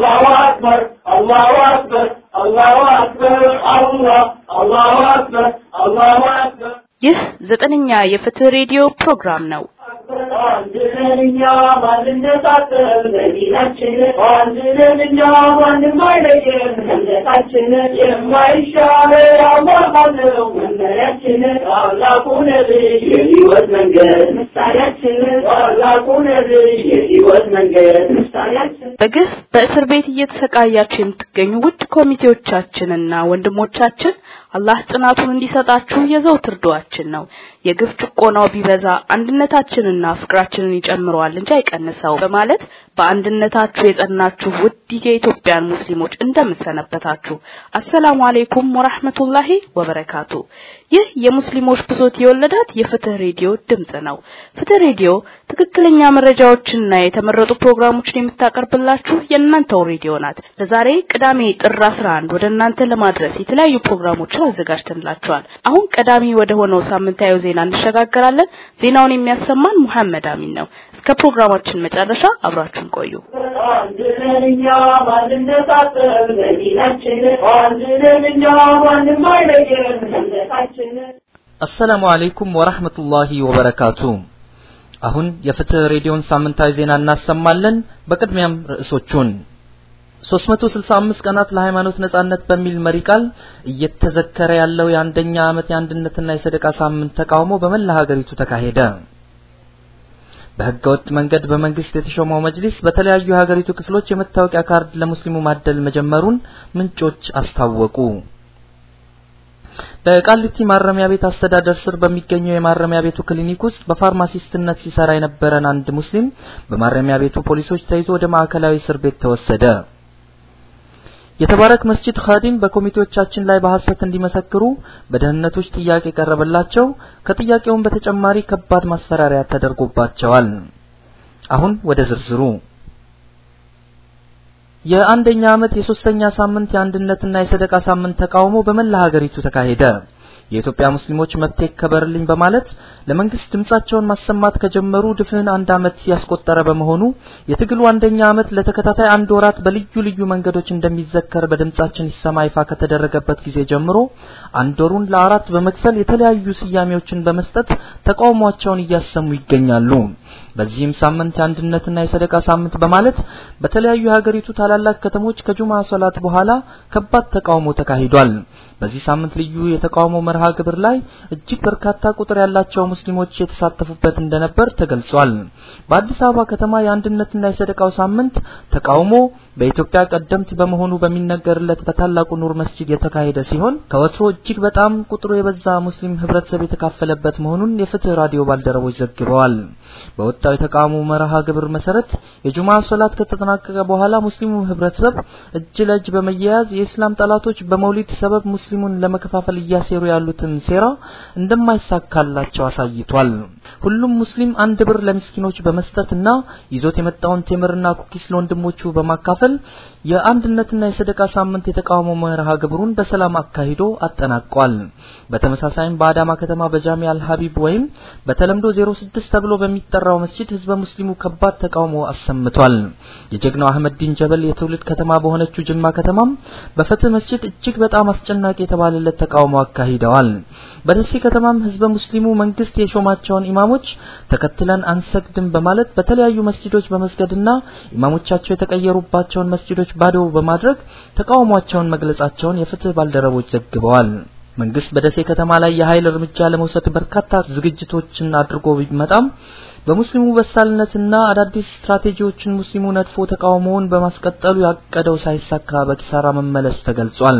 አላሁ አክበር አላሁ አክበር አላሁ አክበር አላህ አላሁ አክበር አላሁ አክበር ይህ ዘጠነኛ የፍትህ ሬዲዮ ፕሮግራም ነው። አንድነን እኛ ማንነታችን ለዲናችን አንድነን እኛ ማንም አይለየን እምነታችን የማይሻር በግፍ በእስር ቤት እየተሰቃያችሁ የምትገኙ ውድ ኮሚቴዎቻችንና ወንድሞቻችን አላህ ጽናቱን እንዲሰጣችሁ የዘውትር ዱዓችን ነው። የግፍ ጭቆናው ቢበዛ አንድነታችንና ፍቅራችንን ይጨምረዋል እንጂ አይቀንሰው በማለት በአንድነታችሁ የጸናችሁ ውድ የኢትዮጵያን ሙስሊሞች እንደምሰነበታችሁ አሰላሙ አለይኩም ወራህመቱላሂ ወበረካቱ። ይህ የሙስሊሞች ብሶት የወለዳት የፍትህ ሬዲዮ ድምጽ ነው። ፍትህ ሬዲዮ ትክክለኛ መረጃዎችንና የተመረጡ ፕሮግራሞችን የምታቀርብላችሁ የእናንተው ሬዲዮ ናት። ለዛሬ ቅዳሜ ጥር 11 ወደ እናንተ ለማድረስ የተለያዩ ፕሮግራሞችን አዘጋጅተንላችኋል። አሁን ቀዳሚ ወደ ሆነው ሳምንታዊ ዜና እንሸጋገራለን። ዜናውን የሚያሰማን ሙሐመድ አሚን ነው። እስከ ፕሮግራማችን መጨረሻ አብራችሁን ቆዩ። አሰላሙ አለይኩም ወራህመቱላሂ ወበረካቱ። አሁን የፍትህ ሬዲዮን ሳምንታዊ ዜና እናሰማለን። በቅድሚያም ርዕሶቹን 365 ቀናት ለሃይማኖት ነጻነት በሚል መሪ ቃል እየተዘከረ ያለው የአንደኛ ዓመት የአንድነትና የሰደቃ ሳምንት ተቃውሞ በመላ ሀገሪቱ ተካሄደ። በህገወጥ መንገድ በመንግስት የተሾመው መጅሊስ በተለያዩ የሀገሪቱ ክፍሎች የመታወቂያ ካርድ ለሙስሊሙ ማደል መጀመሩን ምንጮች አስታወቁ። በቃሊቲ ማረሚያ ቤት አስተዳደር ስር በሚገኘው የማረሚያ ቤቱ ክሊኒክ ውስጥ በፋርማሲስትነት ሲሰራ የነበረን አንድ ሙስሊም በማረሚያ ቤቱ ፖሊሶች ተይዞ ወደ ማዕከላዊ እስር ቤት ተወሰደ። የተባረክ መስጂድ ኻዲም በኮሚቴዎቻችን ላይ በሐሰት እንዲመሰክሩ በደህንነቶች ጥያቄ ቀረበላቸው። ከጥያቄውም በተጨማሪ ከባድ ማስፈራሪያ ተደርጎባቸዋል። አሁን ወደ ዝርዝሩ የአንደኛ ዓመት የሶስተኛ ሳምንት የአንድነትና የሰደቃ ሳምንት ተቃውሞ በመላ ሀገሪቱ ተካሄደ። የኢትዮጵያ ሙስሊሞች መብት ይከበርልኝ በማለት ለመንግስት ድምጻቸውን ማሰማት ከጀመሩ ድፍን አንድ ዓመት ያስቆጠረ በመሆኑ የትግሉ አንደኛ ዓመት ለተከታታይ አንድ ወራት በልዩ ልዩ መንገዶች እንደሚዘከር በድምጻችን ይሰማ ይፋ ከተደረገበት ጊዜ ጀምሮ አንድ ለአራት በመክፈል የተለያዩ ስያሜዎችን በመስጠት ተቃውሟቸውን እያሰሙ ይገኛሉ። በዚህም ሳምንት የአንድነትና የሰደቃ ሳምንት በማለት በተለያዩ የሀገሪቱ ታላላቅ ከተሞች ከጁማ ሶላት በኋላ ከባድ ተቃውሞ ተካሂዷል። በዚህ ሳምንት ልዩ የተቃውሞ መርሃ ግብር ላይ እጅግ በርካታ ቁጥር ያላቸው ሙስሊሞች የተሳተፉበት እንደነበር ተገልጿል። በአዲስ አበባ ከተማ የአንድነትና የሰደቃው ሳምንት ተቃውሞ በኢትዮጵያ ቀደምት በመሆኑ በሚነገርለት በታላቁ ኑር መስጂድ የተካሄደ ሲሆን ከወትሮ እጅግ በጣም ቁጥሩ የበዛ ሙስሊም ህብረተሰብ የተካፈለበት መሆኑን የፍትህ ራዲዮ ባልደረቦች ዘግበዋል። በወጣው የተቃውሞ መርሃ ግብር መሰረት የጁማ ሶላት ከተጠናቀቀ በኋላ ሙስሊሙ ህብረተሰብ እጅ ለእጅ በመያያዝ የእስላም ጠላቶች በመውሊድ ሰበብ ሙስሊሙን ለመከፋፈል እያሴሩ ያሉትን ሴራ እንደማይሳካላቸው አሳይቷል። ሁሉም ሙስሊም አንድ ብር ለምስኪኖች በመስጠትና ይዞት የመጣውን ቴምርና ኩኪስ ለወንድሞቹ በማካፈል የአንድነትና የሰደቃ ሳምንት የተቃውሞ መርሃ ግብሩን በሰላም አካሂዶ አጠናቋል። በተመሳሳይም በአዳማ ከተማ በጃሚ አልሀቢብ ወይም በተለምዶ 06 ተብሎ በሚጠራው መስጂድ ህዝበ ሙስሊሙ ከባድ ተቃውሞ አሰምቷል። የጀግናው አህመድ ዲን ጀበል የትውልድ ከተማ በሆነችው ጅማ ከተማም በፍትህ መስጂድ እጅግ በጣም አስጨናቂ የተባለለት ተቃውሞ አካሂደዋል። በደሴ ከተማም ህዝበ ሙስሊሙ መንግስት የሾማቸውን ኢማሞች ተከትለን አንሰግድም በማለት በተለያዩ መስጂዶች በመስገድና ኢማሞቻቸው የተቀየሩባቸውን መስጂዶች ባዶ በማድረግ ተቃውሟቸውን መግለጻቸውን የፍትህ ባልደረቦች ዘግበዋል። መንግስት በደሴ ከተማ ላይ የኃይል እርምጃ ለመውሰድ በርካታ ዝግጅቶችን አድርጎ ቢመጣም በሙስሊሙ በሳልነትና አዳዲስ ስትራቴጂዎችን ሙስሊሙ ነድፎ ተቃውሞውን በማስቀጠሉ ያቀደው ሳይሳካ በኪሳራ መመለሱ ተገልጿል።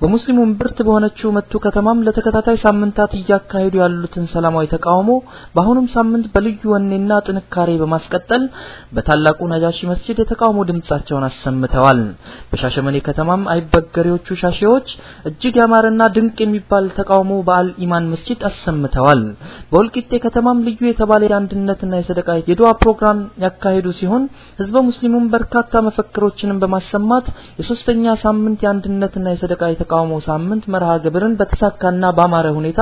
በሙስሊሙ እምብርት በሆነችው መቱ ከተማም ለተከታታይ ሳምንታት እያካሄዱ ያሉትን ሰላማዊ ተቃውሞ በአሁኑም ሳምንት በልዩ ወኔና ጥንካሬ በማስቀጠል በታላቁ ነጃሺ መስጂድ የተቃውሞ ድምጻቸውን አሰምተዋል። በሻሸመኔ ከተማም አይበገሬዎቹ ሻሼዎች እጅግ ያማረና ድንቅ የሚባል ተቃውሞ በአል ኢማን መስጂድ አሰምተዋል። በወልቂጤ ከተማም ልዩ የተባለ የአንድነትና የሰደቃ የዱዓ ፕሮግራም ያካሄዱ ሲሆን ህዝበ ሙስሊሙም በርካታ መፈክሮችንም በማሰማት የሶስተኛ ሳምንት የአንድነትና የሰደቃ የተቃውሞ ሳምንት መርሃ ግብርን በተሳካና ባማረ ሁኔታ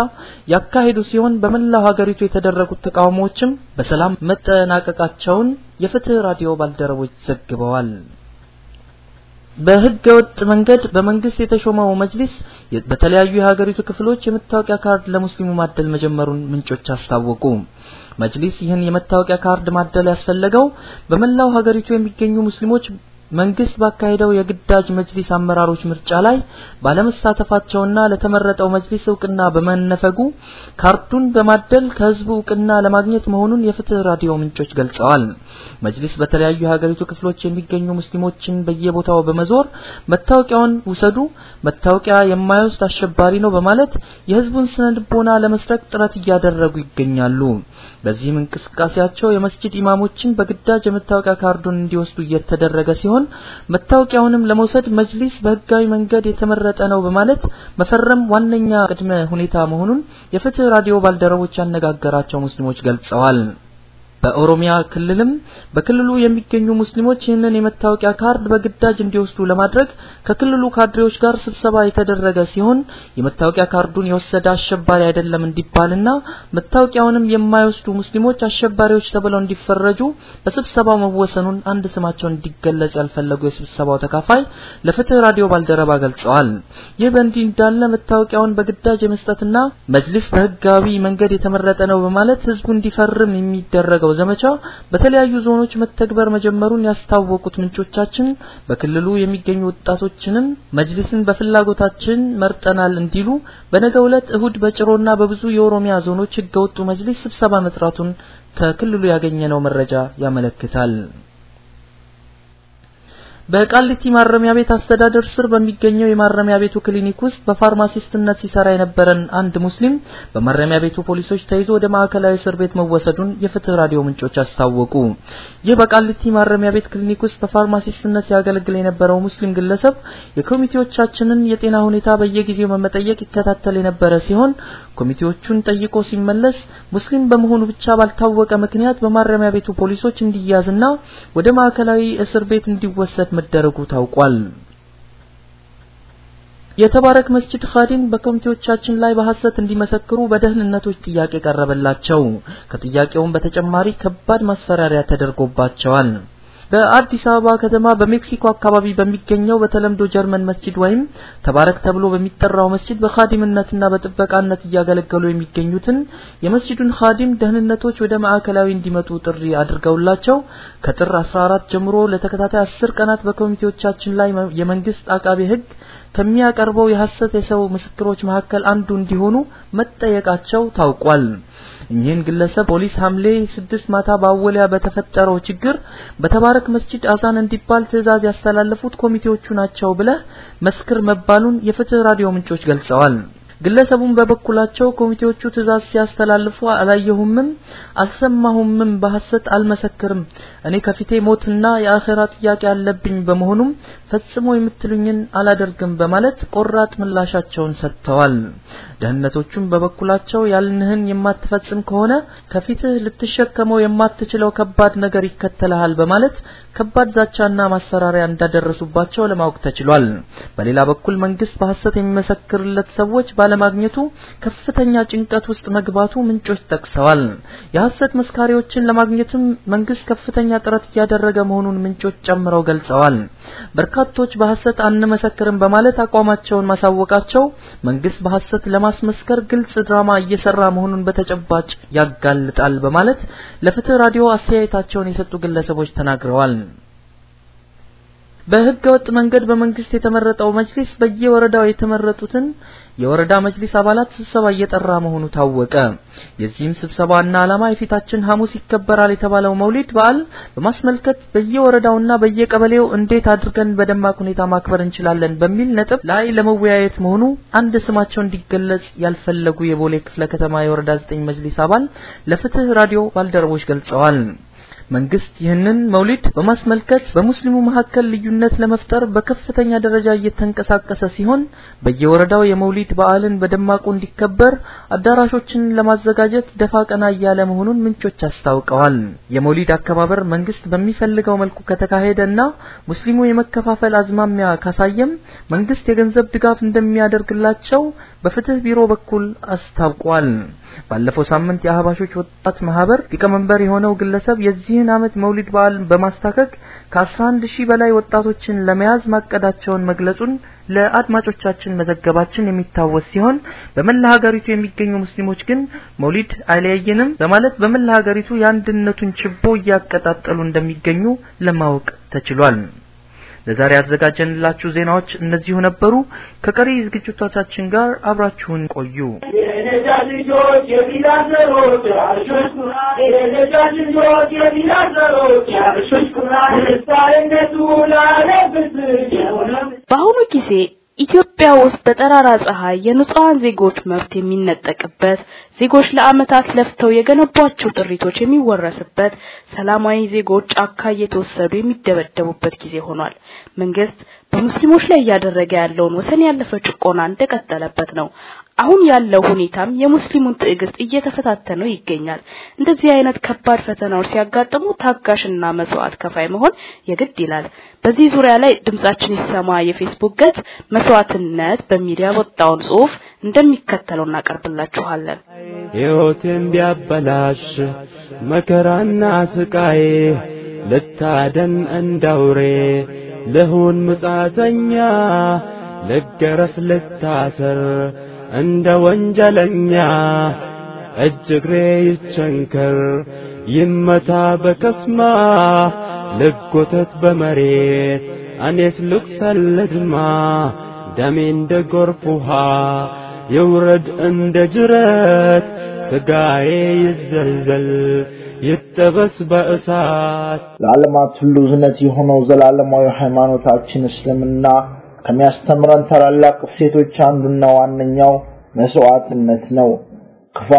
ያካሄዱ ሲሆን በመላው ሀገሪቱ የተደረጉት ተቃውሞዎችም በሰላም መጠናቀቃቸውን የፍትህ ራዲዮ ባልደረቦች ዘግበዋል። በህገ ወጥ መንገድ በመንግስት የተሾመው መጅሊስ በተለያዩ የሀገሪቱ ክፍሎች የመታወቂያ ካርድ ለሙስሊሙ ማደል መጀመሩን ምንጮች አስታወቁ። መጅሊስ ይህን የመታወቂያ ካርድ ማደል ያስፈለገው? በመላው ሀገሪቱ የሚገኙ ሙስሊሞች መንግስት ባካሄደው የግዳጅ መጅሊስ አመራሮች ምርጫ ላይ ባለመሳተፋቸውና ለተመረጠው መጅሊስ እውቅና በመነፈጉ ካርዱን በማደል ከህዝቡ እውቅና ለማግኘት መሆኑን የፍትህ ራዲዮ ምንጮች ገልጸዋል። መጅሊስ በተለያዩ የሀገሪቱ ክፍሎች የሚገኙ ሙስሊሞችን በየቦታው በመዞር መታወቂያውን ውሰዱ፣ መታወቂያ የማይወስድ አሸባሪ ነው በማለት የህዝቡን ስነ ልቦና ለመስረቅ ጥረት እያደረጉ ይገኛሉ። በዚህም እንቅስቃሴያቸው የመስጂድ ኢማሞችን በግዳጅ የመታወቂያ ካርዱን እንዲወስዱ እየተደረገ ሲሆን መታወቂያውንም ለመውሰድ መጅሊስ በህጋዊ መንገድ የተመረጠ ነው በማለት መፈረም ዋነኛ ቅድመ ሁኔታ መሆኑን የፍትህ ራዲዮ ባልደረቦች ያነጋገራቸው ሙስሊሞች ገልጸዋል። በኦሮሚያ ክልልም በክልሉ የሚገኙ ሙስሊሞች ይህንን የመታወቂያ ካርድ በግዳጅ እንዲወስዱ ለማድረግ ከክልሉ ካድሬዎች ጋር ስብሰባ የተደረገ ሲሆን የመታወቂያ ካርዱን የወሰደ አሸባሪ አይደለም እንዲባልና መታወቂያውንም የማይወስዱ ሙስሊሞች አሸባሪዎች ተብለው እንዲፈረጁ በስብሰባው መወሰኑን አንድ ስማቸውን እንዲገለጽ ያልፈለጉ የስብሰባው ተካፋይ ለፍትህ ራዲዮ ባልደረባ ገልጸዋል። ይህ በእንዲህ እንዳለ መታወቂያውን በግዳጅ የመስጠትና መጅሊስ በህጋዊ መንገድ የተመረጠ ነው በማለት ህዝቡ እንዲፈርም የሚደረገው የሚደረገው ዘመቻ በተለያዩ ዞኖች መተግበር መጀመሩን ያስታወቁት ምንጮቻችን በክልሉ የሚገኙ ወጣቶችንም መጅሊስን በፍላጎታችን መርጠናል እንዲሉ በነገው ዕለት እሁድ በጭሮና በብዙ የኦሮሚያ ዞኖች ህገወጡ መጅሊስ ስብሰባ መጥራቱን ከክልሉ ያገኘነው መረጃ ያመለክታል። በቃሊቲ ማረሚያ ቤት አስተዳደር ስር በሚገኘው የማረሚያ ቤቱ ክሊኒክ ውስጥ በፋርማሲስትነት ሲሰራ የነበረን አንድ ሙስሊም በማረሚያ ቤቱ ፖሊሶች ተይዞ ወደ ማዕከላዊ እስር ቤት መወሰዱን የፍትህ ራዲዮ ምንጮች አስታወቁ። ይህ በቃሊቲ ማረሚያ ቤት ክሊኒክ ውስጥ በፋርማሲስትነት ሲያገለግል የነበረው ሙስሊም ግለሰብ የኮሚቴዎቻችንን የጤና ሁኔታ በየጊዜው በመጠየቅ ይከታተል የነበረ ሲሆን ኮሚቴዎቹን ጠይቆ ሲመለስ ሙስሊም በመሆኑ ብቻ ባልታወቀ ምክንያት በማረሚያ ቤቱ ፖሊሶች እንዲያዝና ወደ ማዕከላዊ እስር ቤት እንዲወሰድ መደረጉ ታውቋል። የተባረክ መስጂድ ኻዲም በኮሚቴዎቻችን ላይ በሐሰት እንዲመሰክሩ በደህንነቶች ጥያቄ ቀረበላቸው። ከጥያቄውም በተጨማሪ ከባድ ማስፈራሪያ ተደርጎባቸዋል። በአዲስ አበባ ከተማ በሜክሲኮ አካባቢ በሚገኘው በተለምዶ ጀርመን መስጂድ ወይም ተባረክ ተብሎ በሚጠራው መስጂድ በኻዲምነትና በጥበቃነት እያገለገሉ የሚገኙትን የመስጂዱን ኻዲም ደህንነቶች ወደ ማዕከላዊ እንዲመጡ ጥሪ አድርገውላቸው ከጥር 14 ጀምሮ ለተከታታይ 10 ቀናት በኮሚቴዎቻችን ላይ የመንግስት አቃቤ ሕግ ከሚያቀርበው የሐሰት የሰው ምስክሮች መካከል አንዱ እንዲሆኑ መጠየቃቸው ታውቋል። እኚህን ግለሰብ ፖሊስ ሐምሌ ስድስት ማታ በአወሊያ በተፈጠረው ችግር በተባረክ መስጂድ አዛን እንዲባል ትዕዛዝ ያስተላለፉት ኮሚቴዎቹ ናቸው ብለህ መስክር መባሉን የፍትህ ራዲዮ ምንጮች ገልጸዋል። ግለሰቡም በበኩላቸው ኮሚቴዎቹ ትዕዛዝ ሲያስተላልፉ አላየሁምም አልሰማሁምም፣ በሐሰት አልመሰክርም። እኔ ከፊቴ ሞትና የአኼራ ጥያቄ አለብኝ፣ በመሆኑም ፈጽሞ የምትሉኝን አላደርግም በማለት ቆራጥ ምላሻቸውን ሰጥተዋል። ደህንነቶቹም በበኩላቸው ያልንህን የማትፈጽም ከሆነ ከፊትህ ልትሸከመው የማትችለው ከባድ ነገር ይከተልሃል በማለት ከባድ ዛቻና ማስፈራሪያ እንዳደረሱባቸው ለማወቅ ተችሏል። በሌላ በኩል መንግስት በሐሰት የሚመሰክርለት ሰዎች ባለማግኘቱ ከፍተኛ ጭንቀት ውስጥ መግባቱ ምንጮች ጠቅሰዋል። የሐሰት መስካሪዎችን ለማግኘትም መንግስት ከፍተኛ ጥረት እያደረገ መሆኑን ምንጮች ጨምረው ገልጸዋል። በርካቶች በሐሰት አንመሰክርም በማለት አቋማቸውን ማሳወቃቸው መንግስት በሐሰት ለማስመስከር ግልጽ ድራማ እየሰራ መሆኑን በተጨባጭ ያጋልጣል በማለት ለፍትህ ራዲዮ አስተያየታቸውን የሰጡ ግለሰቦች ተናግረዋል። በህገ ወጥ መንገድ በመንግስት የተመረጠው መጅሊስ በየወረዳው የተመረጡትን የወረዳ መጅሊስ አባላት ስብሰባ እየጠራ መሆኑ ታወቀ። የዚህም ስብሰባ ዓላማ የፊታችን ሐሙስ ይከበራል የተባለው መውሊድ በዓል በማስመልከት በየወረዳውና በየቀበሌው እንዴት አድርገን በደማቅ ሁኔታ ማክበር እንችላለን በሚል ነጥብ ላይ ለመወያየት መሆኑ አንድ ስማቸው እንዲገለጽ ያልፈለጉ የቦሌ ክፍለ ከተማ የወረዳ 9 መጅሊስ አባል ለፍትህ ራዲዮ ባልደረቦች ገልጸዋል። መንግስት ይህንን መውሊድ በማስመልከት በሙስሊሙ መካከል ልዩነት ለመፍጠር በከፍተኛ ደረጃ እየተንቀሳቀሰ ሲሆን በየወረዳው የመውሊድ በዓልን በደማቁ እንዲከበር አዳራሾችን ለማዘጋጀት ደፋ ቀና እያለ መሆኑን ምንጮች አስታውቀዋል። የመውሊድ አከባበር መንግስት በሚፈልገው መልኩ ከተካሄደና ሙስሊሙ የመከፋፈል አዝማሚያ ካሳየም መንግስት የገንዘብ ድጋፍ እንደሚያደርግላቸው በፍትህ ቢሮ በኩል አስታውቋል። ባለፈው ሳምንት የአህባሾች ወጣት ማህበር ሊቀመንበር የሆነው ግለሰብ የዚህ የዚህን ዓመት መውሊድ በዓል በማስታከክ ከ11 ሺህ በላይ ወጣቶችን ለመያዝ ማቀዳቸውን መግለጹን ለአድማጮቻችን መዘገባችን የሚታወስ ሲሆን በመላ ሀገሪቱ የሚገኙ ሙስሊሞች ግን መውሊድ አይለያየንም በማለት በመላ ሀገሪቱ የአንድነቱን ችቦ እያቀጣጠሉ እንደሚገኙ ለማወቅ ተችሏል። ለዛሬ ያዘጋጀንላችሁ ዜናዎች እነዚሁ ነበሩ። ከቀሪ ዝግጅቶቻችን ጋር አብራችሁን ቆዩ። በአሁኑ ጊዜ ኢትዮጵያ ውስጥ በጠራራ ፀሐይ የንጹሃን ዜጎች መብት የሚነጠቅበት ዜጎች ለአመታት ለፍተው የገነቧቸው ጥሪቶች የሚወረስበት ሰላማዊ ዜጎች ጫካ እየተወሰዱ የሚደበደቡበት ጊዜ ሆኗል። መንግስት በሙስሊሞች ላይ እያደረገ ያለውን ወሰን ያለፈ ጭቆና እንደቀጠለበት ነው። አሁን ያለው ሁኔታም የሙስሊሙን ትዕግስት እየተፈታተነው ይገኛል። እንደዚህ አይነት ከባድ ፈተናዎች ሲያጋጥሙ ታጋሽና መስዋዕት ከፋይ መሆን የግድ ይላል። በዚህ ዙሪያ ላይ ድምጻችን ይሰማ የፌስቡክ ገጽ መስዋዕትነት በሚል ያወጣውን ጽሑፍ እንደሚከተለው እናቀርብላችኋለን። ሕይወቴን ቢያበላሽ መከራና ስቃዬ ልታደን እንዳውሬ ልሁን ምጻተኛ ልገረፍ ልታሰር እንደ ወንጀለኛ እጅ እግሬ ይቸንከር ይመታ በከስማ ልጎተት በመሬት እኔስ ልቁሰል ልድማ ደሜ እንደ ጎርፍ ውሃ ይውረድ እንደ ጅረት ስጋዬ ይዘልዘል ይጠበስ በእሳት። ለዓለማት ሁሉ ዝነት የሆነው ዘላለማዊ ሃይማኖታችን እስልምና ከሚያስተምረን ታላላቅ እሴቶች አንዱና ዋነኛው መስዋዕትነት ነው። ክፉ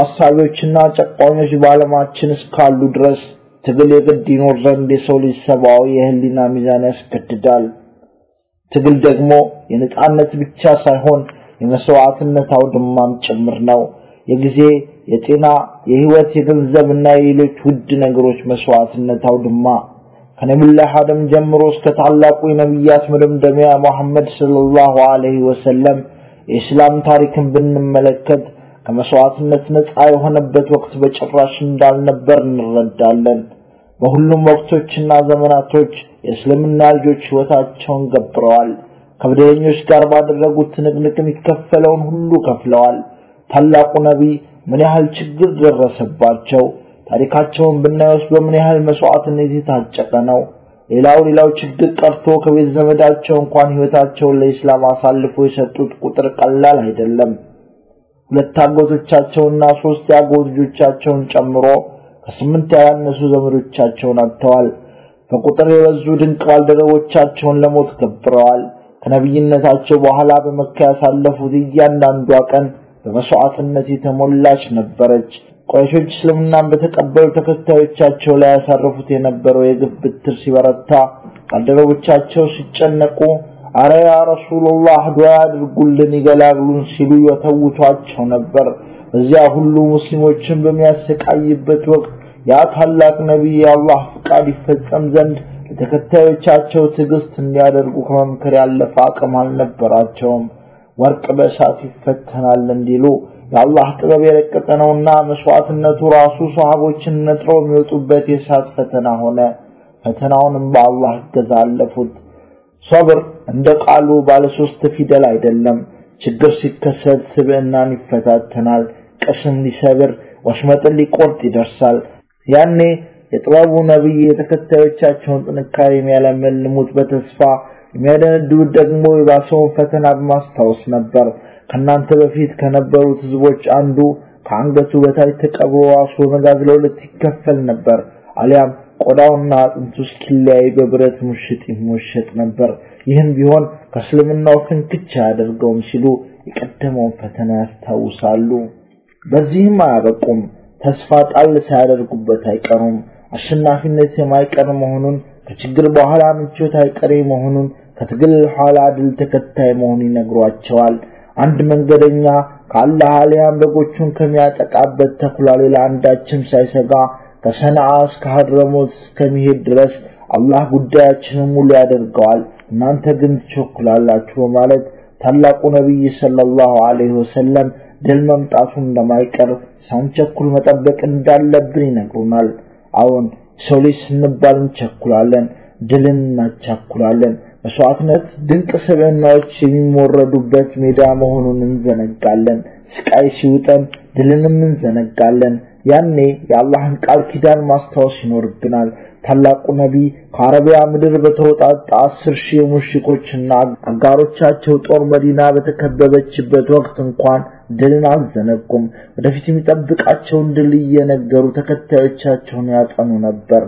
ጨቋኞች በዓለማችን እስካሉ ድረስ ትግል የግድ ይኖር ዘንድ የሰው ልጅ ሰብአዊ የህሊና ሚዛን ያስገድዳል። ትግል ደግሞ የነጻነት ብቻ ሳይሆን የመስዋዕትነት አውድማም ጭምር ነው። የጊዜ፣ የጤና፣ የህይወት፣ የገንዘብና የሌሎች ውድ ነገሮች መስዋዕትነት አውድማ ከነቢዩላህ አደም ጀምሮ እስከ ታላቁ የነቢያት መደምደሚያ መሐመድ ሰለላሁ ዐለይሂ ወሰለም የእስላም ታሪክን ብንመለከት ከመስዋዕትነት ነፃ የሆነበት ወቅት በጭራሽ እንዳልነበር እንረዳለን። በሁሉም ወቅቶችና ዘመናቶች የእስልምና ልጆች ህይወታቸውን ገብረዋል። ከበደለኞች ጋር ባደረጉት ትንቅንቅ የሚከፈለውን ሁሉ ከፍለዋል። ታላቁ ነቢይ ምን ያህል ችግር ደረሰባቸው? ታሪካቸውን ብናየውስ በምን ያህል መስዋዕትነት የታጨቀ ነው። ሌላው ሌላው ችግር ቀርቶ ከቤት ዘመዳቸው እንኳን ህይወታቸውን ለኢስላም አሳልፎ የሰጡት ቁጥር ቀላል አይደለም። ሁለት አጎቶቻቸውና ሶስት የአጎት ልጆቻቸውን ጨምሮ ከስምንት ያላነሱ ዘመዶቻቸውን አጥተዋል። በቁጥር የበዙ ድንቅ ባልደረቦቻቸውን ለሞት ገብረዋል። ከነቢይነታቸው በኋላ በመካ ያሳለፉት እያንዳንዷ ቀን በመስዋዕትነት የተሞላች ነበረች። ቁረይሾች እስልምናን በተቀበሉ ተከታዮቻቸው ላይ ያሳረፉት የነበረው የግፍ ብትር ሲበረታ ባልደረቦቻቸው ሲጨነቁ አረ ያ ረሱላህ ዱዓ ያድርጉልን ይገላግሉን ሲሉ የተውቷቸው ነበር። እዚያ ሁሉ ሙስሊሞችን በሚያሰቃይበት ወቅት ያ ታላቅ ነቢይ የአላህ ፍቃድ ይፈጸም ዘንድ ለተከታዮቻቸው ትዕግስት እንዲያደርጉ ከመምከር ያለፈ አቅም አልነበራቸውም። ወርቅ በእሳት ይፈተናል እንዲሉ የአላህ ጥበብ የረቀቀ ነውና መስዋዕትነቱ ራሱ ሰሃቦችን ነጥረው የሚወጡበት የእሳት ፈተና ሆነ። ፈተናውንም በአላህ እገዛ አለፉት። ሶብር እንደ ቃሉ ባለ ሶስት ፊደል አይደለም። ችግር ሲከሰት ስብዕናን ይፈታተናል። ቅስም ሊሰብር፣ ወሽመጥን ሊቆርጥ ይደርሳል። ያኔ የጥበቡ ነቢይ የተከታዮቻቸውን ጥንካሬ የሚያለመልሙት በተስፋ የሚያደነድቡት ደግሞ የባሰውን ፈተና በማስታወስ ነበር። ከናንተ በፊት ከነበሩት ህዝቦች አንዱ ከአንገቱ በታች ተቀብሮ ራሱ በመጋዝ ለሁለት ይከፈል ነበር፣ አሊያም ቆዳውና አጥንቱ እስኪለያይ በብረት ሙሽጥ ይሞሸጥ ነበር። ይህም ቢሆን ከእስልምናው ፍንክች አያደርገውም ሲሉ የቀደመውን ፈተና ያስታውሳሉ። በዚህም አያበቁም። ተስፋ ጣል ሳያደርጉበት አይቀሩም። አሸናፊነት የማይቀር መሆኑን፣ ከችግር በኋላ ምቾት አይቀሬ መሆኑን፣ ከትግል ኋላ ድል ተከታይ መሆኑን ይነግሯቸዋል። አንድ መንገደኛ ከአላህ አሊያም በጎቹን ከሚያጠቃበት ተኩላ ሌላ አንዳችም ሳይሰጋ ከሰንዓ እስከ ሐድረሞት እስከሚሄድ ድረስ አላህ ጉዳያችንን ሙሉ ያደርገዋል፣ እናንተ ግን ትቸኩላላችሁ በማለት ታላቁ ነቢይ ሰለላሁ ዐለይሂ ወሰለም ድል መምጣቱ እንደማይቀር ሳንቸኩል መጠበቅ እንዳለብን ይነግሩናል። አዎን ሰው ልጅ ስንባል እንቸኩላለን፣ ድልን እናቻኩላለን። መስዋዕትነት ድንቅ ስብዕናዎች የሚሞረዱበት ሜዳ መሆኑን እንዘነጋለን። ስቃይ ሲውጠን ድልንም እንዘነጋለን። ያኔ የአላህን ቃል ኪዳን ማስታወስ ይኖርብናል። ታላቁ ነቢይ ከአረቢያ ምድር በተወጣጣ አስር ሺህ ሙሽኮችና አጋሮቻቸው ጦር መዲና በተከበበችበት ወቅት እንኳን ድልን አልዘነጉም። ወደፊት የሚጠብቃቸውን ድል እየነገሩ ተከታዮቻቸውን ያጸኑ ነበር።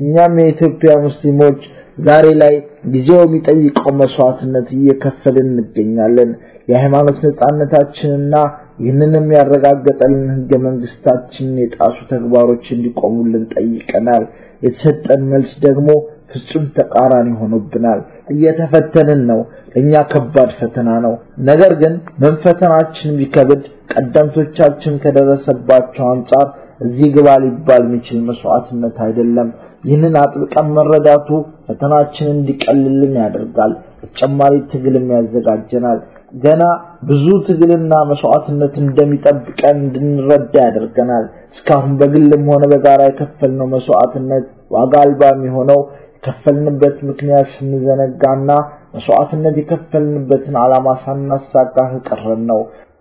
እኛም የኢትዮጵያ ሙስሊሞች ዛሬ ላይ ጊዜው የሚጠይቀው መስዋዕትነት እየከፈልን እንገኛለን። የሃይማኖት ነጻነታችንና ይህንንም ያረጋገጠልን ህገ መንግስታችንን የጣሱ ተግባሮች እንዲቆሙልን ጠይቀናል። የተሰጠን መልስ ደግሞ ፍጹም ተቃራኒ ሆኖብናል። እየተፈተንን ነው። ለእኛ ከባድ ፈተና ነው። ነገር ግን መንፈተናችን ቢከብድ ቀደምቶቻችን ከደረሰባቸው አንጻር እዚህ ግባ ሊባል የሚችል መስዋዕትነት አይደለም። ይህንን አጥብቀን መረዳቱ ፈተናችን እንዲቀልልን ያደርጋል። ተጨማሪ ትግልም ያዘጋጀናል። ገና ብዙ ትግልና መስዋዕትነት እንደሚጠብቀን እንድንረዳ ያደርገናል። እስካሁን በግልም ሆነ በጋራ የከፈልነው መስዋዕትነት ዋጋ አልባ የሚሆነው የከፈልንበት ምክንያት ስንዘነጋና መስዋዕትነት የከፈልንበትን ዓላማ ሳናሳካ ከቀረን ነው።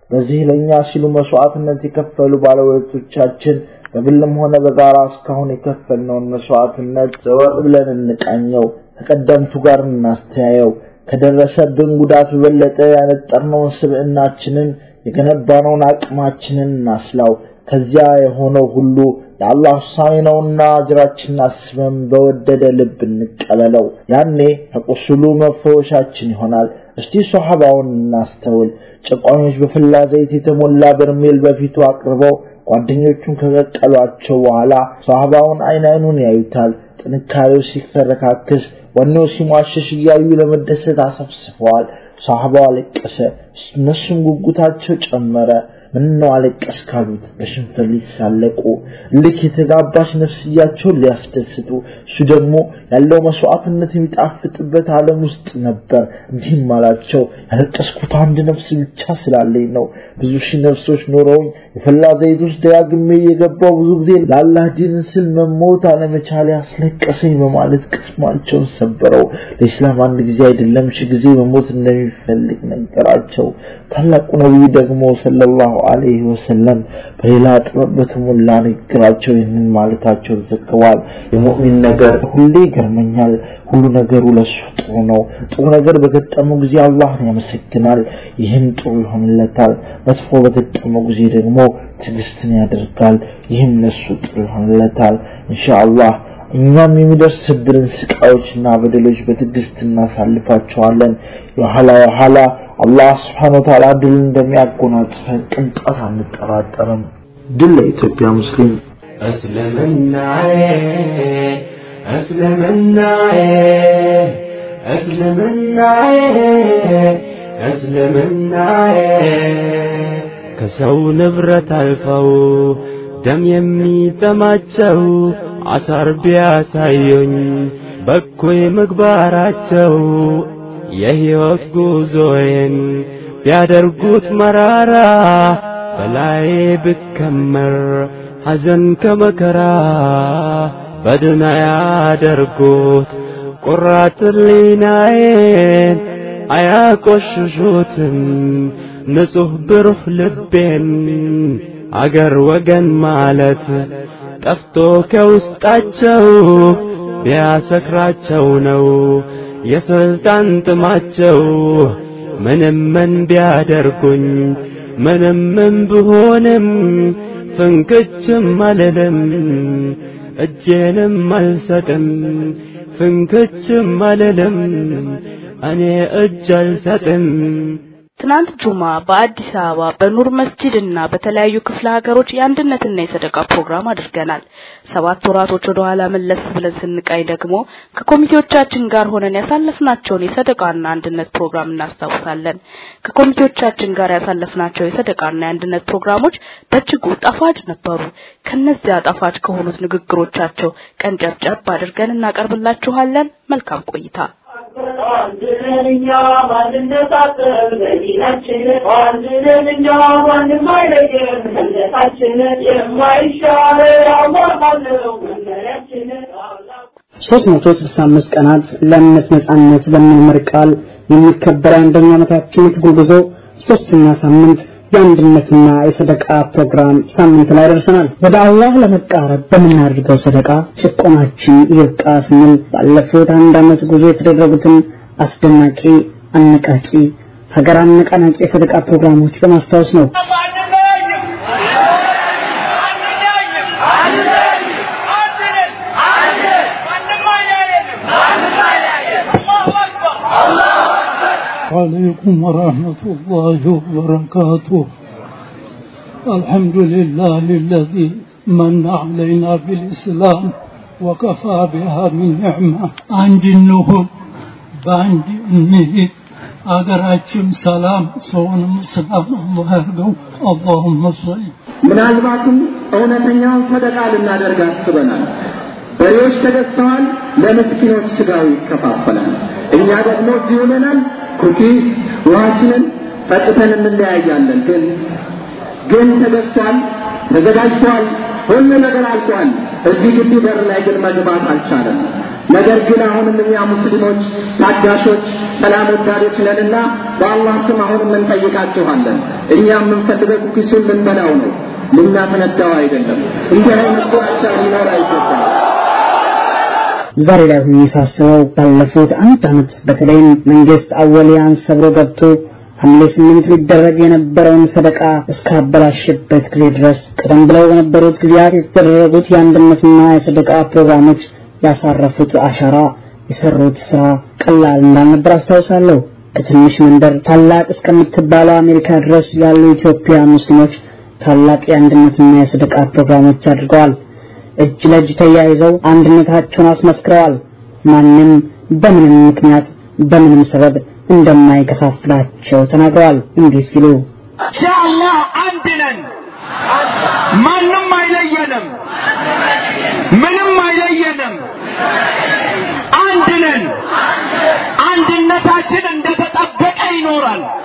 በዚህ ለእኛ ሲሉ መስዋዕትነት የከፈሉ ባለውለቶቻችን በግልም ሆነ በጋራ እስካሁን የከፈልነውን መስዋዕትነት ዘወር ብለን እንቃኘው፣ ከቀደምቱ ጋር እናስተያየው። ከደረሰብን ጉዳት በበለጠ ያነጠርነውን ስብዕናችንን የገነባነውን አቅማችንን እናስላው። ከዚያ የሆነው ሁሉ የአላህ ውሳኔ ነውና አጅራችንን አስበን በወደደ ልብ እንቀበለው። ያኔ ከቁስሉ መፈወሻችን ይሆናል። እስቲ ሶሐባውን እናስተውል። ጨቋኞች በፍላ ዘይት የተሞላ በርሜል በፊቱ አቅርበው ጓደኞቹን ከቀቀሏቸው በኋላ ሶሐባውን አይን አይኑን ያዩታል። ጥንካሬው ሲፈረካክስ ወኔው ሲሟሸሽ እያዩ ለመደሰት አሰፍስፈዋል። ሶሐባው አለቀሰ። እነሱም ጉጉታቸው ጨመረ። ምነው አለቀስ ካሉት በሽንፈት ሊሳለቁ ልክ የተጋባች ነፍስያቸውን ሊያስደስቱ እሱ ደግሞ ያለው መስዋዕትነት የሚጣፍጥበት ዓለም ውስጥ ነበር። እንዲህም አላቸው፣ ያለቀስኩት አንድ ነፍስ ብቻ ስላለኝ ነው። ብዙ ሺህ ነፍሶች ኖረውኝ የፈላ ዘይት ውስጥ ደጋግሜ የገባው ብዙ ጊዜ ለአላህ ዲን ስል መሞት አለመቻል ያስለቀሰኝ በማለት ቅስማቸውን ሰበረው። ለኢስላም አንድ ጊዜ አይደለም ሺህ ጊዜ መሞት እንደሚፈልግ ነገራቸው። ታላቁ ነቢይ ደግሞ ሰለላሁ ዐለይሂ ወሰለም በሌላ ጥበብ በተሞላ ንግግራቸው ይህንን ማለታቸው ዘግበዋል። የሙእሚን ነገር ሁሌ ይገርመኛል። ሁሉ ነገሩ ለሱ ጥሩ ነው። ጥሩ ነገር በገጠመው ጊዜ አላህን ያመሰግናል፣ ይህም ጥሩ ይሆንለታል። መጥፎ በገጠመው ጊዜ ደግሞ ትዕግስትን ያደርጋል፣ ይህም ለሱ ጥሩ ይሆንለታል። ኢንሻአላህ እኛም የሚደርስብንን ስቃዮችና በደሎች በትዕግስት እናሳልፋቸዋለን። የኋላ የኋላ አላህ ስብሓነሁ ወተዓላ ድል እንደሚያጎናጽፈን ቅንጣት አንጠራጠርም። ድል ለኢትዮጵያ ሙስሊም። እስልምናዬ እስልምናዬ እስልምናዬ ከሰው ንብረት አልፈው ደም የሚጠማቸው አሳር ቢያሳዩኝ በኩይ ምግባራቸው የሕይወት ጉዞዬን ቢያደርጉት መራራ በላይ ብከመር ሐዘን ከመከራ በድና ያደርጉት ቁራት ሊናዬን አያቆሽሹትም ንጹሕ ብሩህ ልቤን አገር ወገን ማለት ጠፍቶ ከውስጣቸው ቢያሰክራቸው ነው የስልጣን ጥማቸው። ምንም ምን ቢያደርጉኝ ምንም ምን ብሆንም ፍንክችም አልልም እጄንም አልሰጥም ፍንክችም አልልም እኔ እጅ አልሰጥም ትናንት ጁማ በአዲስ አበባ በኑር መስጂድ እና በተለያዩ ክፍለ ሀገሮች የአንድነትና የሰደቃ ፕሮግራም አድርገናል። ሰባት ወራቶች ወደ ኋላ መለስ ብለን ስንቃኝ ደግሞ ከኮሚቴዎቻችን ጋር ሆነን ያሳለፍናቸውን የሰደቃና አንድነት ፕሮግራም እናስታውሳለን። ከኮሚቴዎቻችን ጋር ያሳለፍናቸው የሰደቃና የአንድነት ፕሮግራሞች በእጅጉ ጣፋጭ ነበሩ። ከነዚያ ጣፋጭ ከሆኑት ንግግሮቻቸው ቀንጨብጨብ አድርገን እናቀርብላችኋለን። መልካም ቆይታ። የማይሻር አላህ ነው መመሪያችን 365 ቀናት ለእምነት ነጻነት በሚል መሪ ቃል የሚከበር አንደኛ ዓመታችን ጉዞ ሶስተኛ ሳምንት የአንድነትና የሰደቃ ፕሮግራም ሳምንት ላይ ደርሰናል። ወደ አላህ ለመቃረብ በምናደርገው ሰደቃ ጭቆናችን ይብቃ ስንል ባለፉት አንድ ዓመት ጉዞ የተደረጉትን አስደናቂ፣ አነቃቂ፣ ሀገር አነቃናቂ የሰደቃ ፕሮግራሞች በማስታወስ ነው። عليكم ورحمة الله وبركاته الحمد لله الذي من علينا بالإسلام وكفى بها من نعمة አንድንሁን በአንድ እንሂድ አገራችን ሰላም ሰውንም ሰላም አላህ ያርገው አላሁመ ሰሊ። ምናልባትም እውነተኛውን ሰደቃ ልናደርግ አስበናል። በሬዎች ተገዝተዋል ለምስኪኖች ስጋው ይከፋፈላል። እኛ ደግሞ እዚሁ ነናል ኩኪስ ውሃችንን ጠጥተን እንለያያለን። ግን ግን ተገዝቷል ተዘጋጅቷል ሁሉ ነገር አልቋል። እዚህ ግቢ በር ላይ ግን መግባት አልቻለም ነገር ግን አሁንም እኛ ሙስሊሞች ታጋሾች ሰላም ወዳዶች ነንና በአላህ ስም አሁንም እንጠይቃችኋለን እኛ የምንፈልገው ኩኪሱን ልንበላው ነው ልናፈነዳው አይደለም። እንዲህ አይነት ቁራቻ ሊኖር አይገባም። ዛሬ ላይ ሳስበው ባለፉት አንድ ዓመት በተለይም መንግስት አወሊያን ሰብሮ ገብቶ ሐምሌ ስምንት ሊደረግ የነበረውን ሰደቃ እስካበላሽበት ጊዜ ድረስ ቀደም ብለው በነበሩት ጊዜያት የተደረጉት የአንድነትና የሰደቃ ፕሮግራሞች ያሳረፉት አሻራ የሰሩት ስራ ቀላል እንዳልነበር አስታውሳለሁ። ከትንሽ መንደር ታላቅ እስከምትባለው አሜሪካ ድረስ ያሉ ኢትዮጵያ ሙስሊሞች ታላቅ የአንድነትና የሰደቃ ፕሮግራሞች አድርገዋል። እጅ ለእጅ ተያይዘው አንድነታቸውን አስመስክረዋል። ማንም በምንም ምክንያት በምንም ሰበብ እንደማይከፋፍላቸው ተናግረዋል። እንዲህ ሲሉ ኢንሻአላህ አንድ ማንም ምንም አይለየንም፣ አንድ ነን። አንድነታችን እንደተጠበቀ ይኖራል።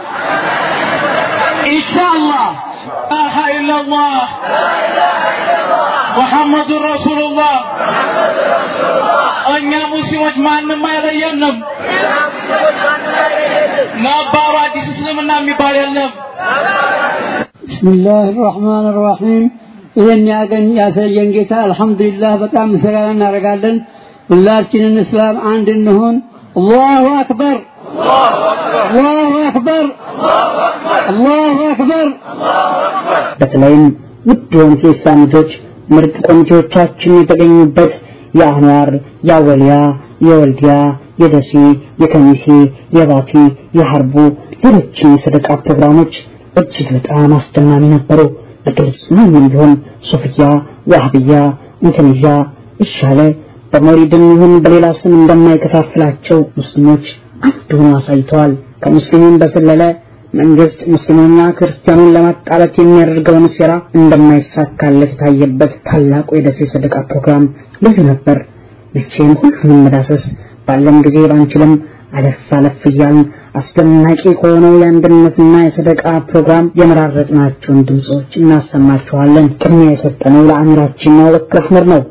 ኢንሻአላህ ላ ኢላሃ ኢላላህ ሙሐመዱ ረሱሉላህ እኛ ሙስሊሞች ማንም አይለየንም። ነባሩ አዲስ እስልምና የሚባል የለም። ብስሚላህ ራህማን ራሒም ይህን ያገኝ ያሳየን ጌታ አልሐምዱሊላህ በጣም ምስጋና እናደርጋለን። ሁላችንን እስላም አንድ እንሆን። አላሁ አክበር አላሁ አክበር አላሁ አክበር። በተለይም ውድ የሆኑት የኢስላም ምርጥ ኮሚቴዎቻችን የተገኙበት የአንዋር፣ የአወሊያ፣ የወልዲያ፣ የደሴ፣ የከሚሴ፣ የባቲ፣ የሐርቡ ሌሎችም የሰደቃ ፕሮግራሞች እጅግ በጣም አስደማሚ ነበሩ። በግልጽ ማንም ቢሆን ሱፍያ፣ ዋህብያ፣ እንትንያ እሻለ በመውሊድም ይሁን በሌላ ስም እንደማይከፋፍላቸው ሙስሊሞች አንድ ሆነው አሳይተዋል። ከሙስሊሙም በዘለለ መንግስት ሙስሊሙና ክርስቲያኑን ለማጣላት የሚያደርገውን ሴራ እንደማይሳካለት የታየበት ታላቁ የደሴ ሰደቃ ፕሮግራም ልዩ ነበር። መቼም ሁሉንም መዳሰስ ባለን ጊዜ ባንችልም አለፍ አለፍ እያልን አስደናቂ ከሆነው የአንድነትና የሰደቃ ፕሮግራም የመራረጥናቸውን ድምፆች እናሰማችኋለን። ቅድሚያ የሰጠነው ለአሚራችን አቡበክር አህመድ ነው።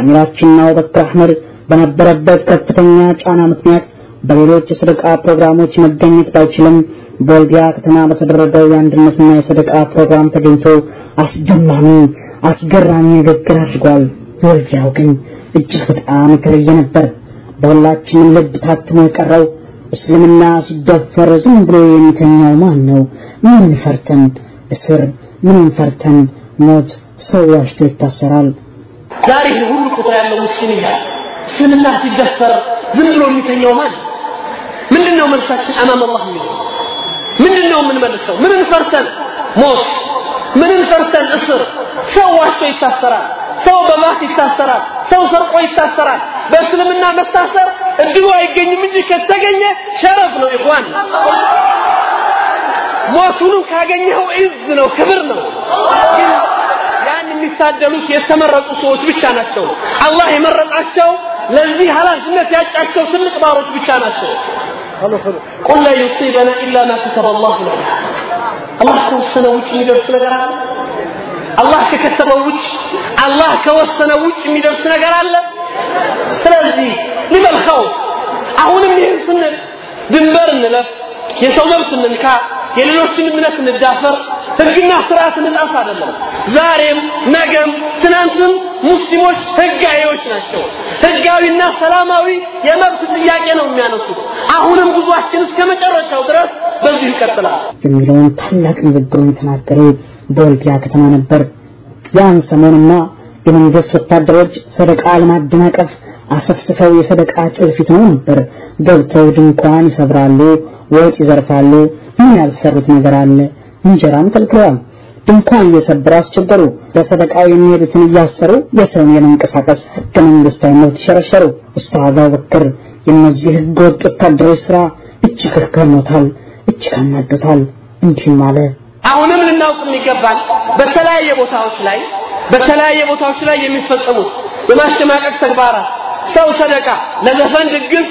አሚራችን አቡበክር አህመድ በነበረበት ከፍተኛ ጫና ምክንያት በሌሎች የሰደቃ ፕሮግራሞች መገኘት ባይችልም በወልዲያ ከተማ በተደረገው የአንድነትና የሰደቃ ፕሮግራም ተገኝቶ አስደማሚ አስገራሚ ንግግር አድርጓል። የወልዲያው ግን እጅግ በጣም የተለየ ነበር። በሁላችንም ልብ ታትሞ የቀረው እስልምና ሲደፈር ዝም ብሎ የሚተኛው ማን ነው? ምን ፈርተን እስር፣ ምን ፈርተን ሞት ሰው ዋሽቶ ይታሰራል። ዛሬ ሁሉ ቁጥር ያለው ሙስሊም ይላል እስልምና ሲደፈር ዝም ብሎ የሚተኛው ማን ምንድን ነው መልሳችን? አማም አላህ የሚለው ምንድን ነው የምንመልሰው? ምንን ፈርተን? ሞት። ምንን ፈርተን? እስር። ሰው ዋሽቶ ይታሰራል። ሰው በማት ይታሰራል። ሰው ሰርቆ ይታሰራል። በእስልምና መታሰር እድሉ አይገኝም እንጂ ከተገኘ شرف ነው إخوان። ሞቱንም ካገኘው عز ነው ክብር ነው። ያን የሚታደሉት የተመረጡ ሰዎች ብቻ ናቸው። አላህ የመረጣቸው ለዚህ ኃላፊነት ያጫቸው ትልቅ ባሮች ብቻ ናቸው قل لن يصيبنا إلا ما كتب الله لنا አላህ ከወሰነው ውጭ የሚደርስ ነገር አለ አላህ ከከተበው ውጭ አላህ ከወሰነው ውጭ የሚደርስ ነገር አለ ስለዚህ ሊበልኸው አሁንም ይህን ስንል ድንበር እንለፍ የሰው መብት እንንካ የሌሎችን እምነት እንዳፈር ህግና ስርዓት እንጣስ አይደለም። ዛሬም ነገም ትናንትም ሙስሊሞች ህጋዊዎች ናቸው። ህጋዊና ሰላማዊ የመብት ጥያቄ ነው የሚያነሱት። አሁንም ጉዟችን እስከ መጨረሻው ድረስ በዚሁ ይቀጥላል። የሚለውን ታላቅ ንግግሩን የተናገረው በወልዲያ ከተማ ነበር። ያን ሰሞንማ የመንግስት ወታደሮች ሰደቃ ለማደናቀፍ አሰፍስፈው የሰደቃ ጭልፊት ነው ነበር። ገብተው ድንኳን ይሰብራሉ ወጭ ይዘርፋሉ ምን ያልሰሩት ነገር አለ? እንጀራም ከልክለዋል። ድንኳን እየሰበሩ አስቸገሩ። በሰደቃው የሚሄዱትን እያሰሩ የሰውን የመንቀሳቀስ ህገ መንግስታዊ መብት ሸረሸሩ። ኡስታዝ አቡበክር የእነዚህ ህገ ወጥ ወታደሮች ስራ እጅግ ከርክሞታል እጅግ አናዶታል እንዲህም አለ። አሁንም ልናውቅ የሚገባል በተለያየ ቦታዎች ላይ በተለያየ ቦታዎች ላይ የሚፈጸሙት የማሸማቀቅ ተግባራት ሰው ሰደቃ ለዘፈን ድግስ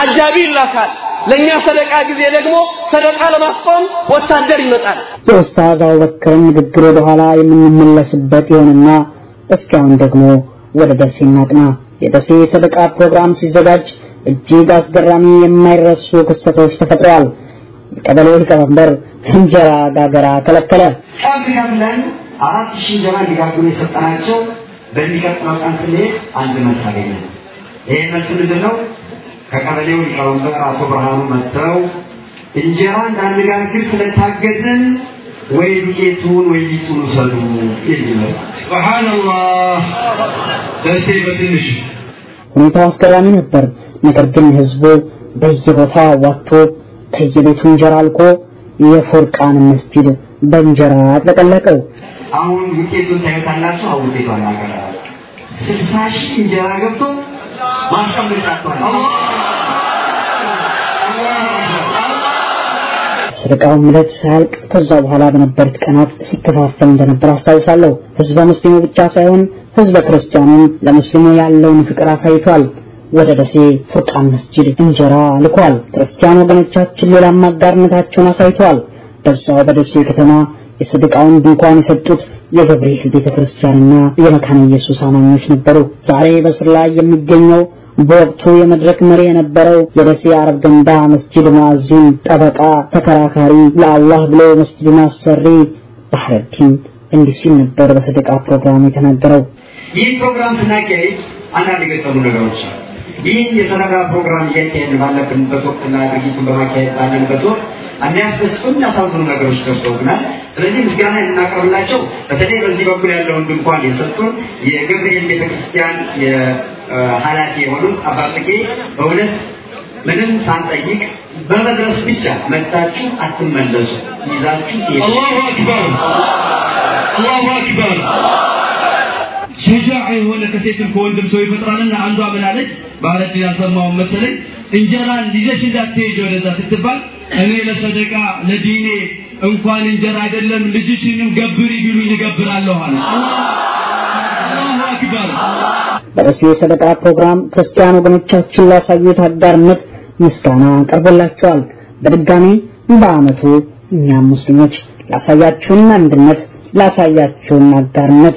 አጃቢ ይላካል ለኛ ሰደቃ ጊዜ ደግሞ ሰደቃ ለማስቆም ወታደር ይመጣል። የኡስታዝ አቡበክር ንግግር ወደ ኋላ የምንመለስበት ይሆንና እስካሁን ደግሞ ወደ ደሴ እናቅና የደሴ ሰደቃ ፕሮግራም ሲዘጋጅ እጅግ አስገራሚ የማይረሱ ክስተቶች ተፈጥረዋል። ቀበሌው ሊቀመንበር እንጀራ ጋገራ ከለከለ ቀን ከፍለን አራት ሺህ እንጀራ እንዲጋግሩ የሰጠናቸው። በሚቀጥለው ቀን ስንሄድ አንድ መልስ አገኘን። ይህ መልስ ምንድን ነው ከቀበሌው ሊቀመንበር አቶ ብርሃኑ መጥተው እንጀራ እንዳንጋግር ስለታገዝን ወይ ዱቄቱን ወይ ሊጡን ውሰዱ የሚለው ሱብሃንአላህ! ደሴ በትንሽ ሁኔታው አስገራሚ ነበር። ነገር ግን ህዝቡ በየቦታው ወጥቶ ከየቤቱ እንጀራ አልቆ የፎርቃን መስጊድ በእንጀራ አጥለቀለቀው አሁን ውጤቱን ታዩታላችሁ። አሁን ውጤቱ አናገር ስልሳ ሺህ እንጀራ ገብቶ ማስቀመጫ አጥቷል ሰደቃውን ዕለት ሳያልቅ ከዛ በኋላ በነበሩት ቀናት ሲከፋፈል እንደነበር አስታውሳለሁ። ህዝበ ሙስሊሙ ብቻ ሳይሆን ህዝበ ክርስቲያኑም ለሙስሊሙ ያለውን ፍቅር አሳይቷል። ወደ ደሴ ፉርቃን መስጂድ እንጀራ ልኳል። ክርስቲያን ወገኖቻችን ሌላም አጋርነታቸውን አሳይተዋል በዛው በደሴ ከተማ የሰደቃውን ድንኳን የሰጡት የገብርኤል ቤተክርስቲያንና የመካነ ኢየሱስ አማኞች ነበሩ። ዛሬ በስር ላይ የሚገኘው በወቅቱ የመድረክ መሪ የነበረው የደሴ አረብ ገንዳ መስጂድ ሙአዚን ጠበቃ ተከራካሪ ለአላህ ብሎ መስጂድን አሰሪ ባህረዲን እንዲህ ሲል ነበር በሰደቃ ፕሮግራም የተናገረው። ይህ ፕሮግራም ስናካሄድ አንዳንድ የገጠሙ ነገሮች ይህን የሰደቃ ፕሮግራም እያካሄድን ባለብንበት ወቅትና ድርጊቱን በማካሄድ ባለንበት ወቅት የሚያስደስቱ የሚያሳዝኑ ነገሮች ደርሰውብናል። ስለዚህ ምስጋና የምናቀርብላቸው በተለይ በዚህ በኩል ያለውን ድንኳን የሰጡን የገብርኤል ቤተክርስቲያን ኃላፊ የሆኑት አባጥቄ በእውነት ምንም ሳንጠይቅ በመድረስ ብቻ መጥታችሁ አትመለሱ። ይዛችሁ አላሁ አክበር! አላሁ አክበር ሸጃዕ የሆነ ከሴትም ከወንድም ሰው ይፈጥራልና አንዷ ምን አለች? ባህረት ያልሰማውን መሰለኝ። እንጀራን ይዘሽ እንዳትሄጂ ወደዛ ስትባል እኔ ለሰደቃ ለዲኔ እንኳን እንጀራ አይደለም ልጅሽንም ገብሪ ቢሉኝ እገብራለሁ አለ። አላሁ አክበር። በደሴ የሰደቃ ፕሮግራም ክርስቲያን ወገኖቻችን ላሳዩት አጋርነት ምስጋና ቀርቦላቸዋል። በድጋሚ በአመቱ እኛም ሙስሊሞች ላሳያችሁን አንድነት ላሳያችሁን አጋርነት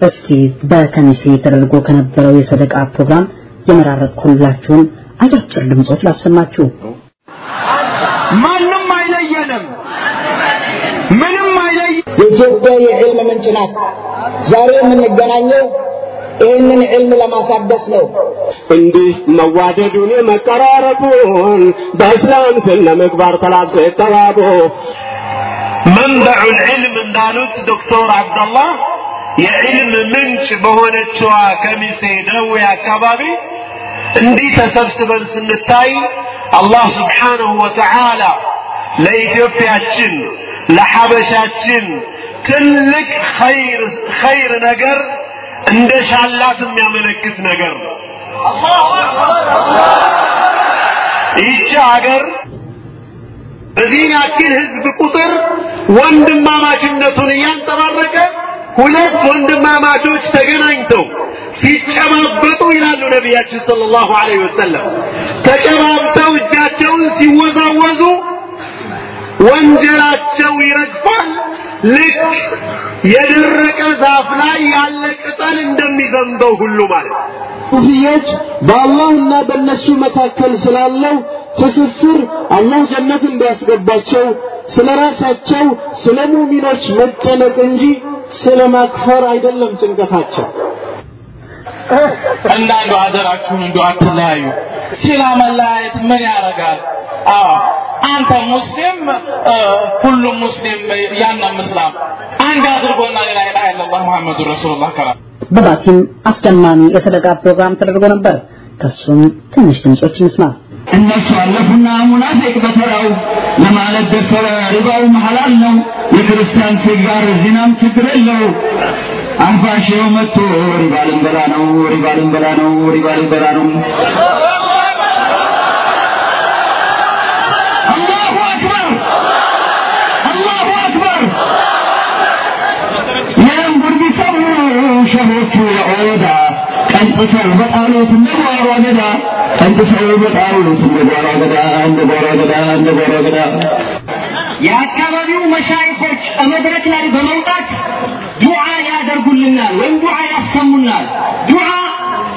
እስኪ በከሚሴ ተደርጎ ከነበረው የሰደቃ ፕሮግራም የመራረጥኩላችሁን አጫጭር ድምጾች ላሰማችሁ። ማንም አይለየንም። ምንም አይለይ የኢትዮጵያ የዕልም ምንጭ ናት። ዛሬ የምንገናኘው ይህንን ዕልም ለማሳደስ ነው። እንዲህ መዋደዱን መቀራረቡን በእስላም ስነ ምግባር ተላብሰ የተዋቡ። መንበዑ ልዕልም እንዳሉት ዶክተር አብደላህ የዕልም ምንጭ በሆነችዋ ከሚሴ ደዌ አካባቢ እንዲህ ተሰብስበን ስንታይ አላህ ስብሓንሁ ወተዓላ ለኢትዮጵያችን ለሐበሻችን ትልቅ ኸይር ኸይር ነገር እንደሻላት የሚያመለክት ነገር ነው ይህች ሀገር በዚህን ያክል ህዝብ ቁጥር ወንድማማችነቱን እያንጸባረቀ ሁለት ወንድማማቾች ተገናኝተው ሲጨባበጡ ይላሉ ነቢያችን ሰለላሁ ዐለይሂ ወሰለም። ተጨባብተው እጃቸውን ሲወዛወዙ ወንጀላቸው ይረግፋል። ልክ የደረቀ ዛፍ ላይ ያለ ቅጠል እንደሚዘንበው ሁሉ ማለት ኩፍዮች በአላህና በእነሱ መካከል ስላለው ትስስር አላህ ጀነት እንዲያስገባቸው ስለ ራሳቸው ስለ ሙሚኖች መጨነቅ እንጂ ስለ ማክፈር አይደለም ጭንቀታቸው። እንዳንዱ አደራችሁን እንዱ አትለያዩ። ሲላ መለያየት ምን ያደርጋል? አዎ አንተ ሙስሊም ሁሉም ሙስሊም ያንም እስላም አንድ አድርጎና ላ ኢላሃ ኢላላህ ሙሐመዱ ረሱሉላህ ከላም በባቲም አስደማሚ የሰደቃ ፕሮግራም ተደርጎ ነበር። ከሱም ትንሽ ድምጾች እንስማ። እነሱ አለፉና ሙናፊቅ በተራው ለማለት ደፈረ። ሪባውም ሐላል ነው። የክርስቲያን ሲጋር ዚናም ችግር የለው። አህባሽው መጥቶ ሪባ ልንበላ ነው፣ ሪባ ልንበላ ነው፣ ሪባ ልንበላ ነው። አላሁ አክበር፣ አላሁ አክበር። ጉርቢሰው ሸሆቹ የኦዳ ቀንጥሰው በጣሉት እንደ ጓሮ አገዳ ቀንጥሰው በጣሉት እንደ አገዳ እንደ አገዳ እንደ አገዳ የአካባቢው መሻይኮች መድረክ ላይ በመውጣት ዱዓ ያደርጉልናል ወይም ዱዓ ያሰሙናል። ዱዓ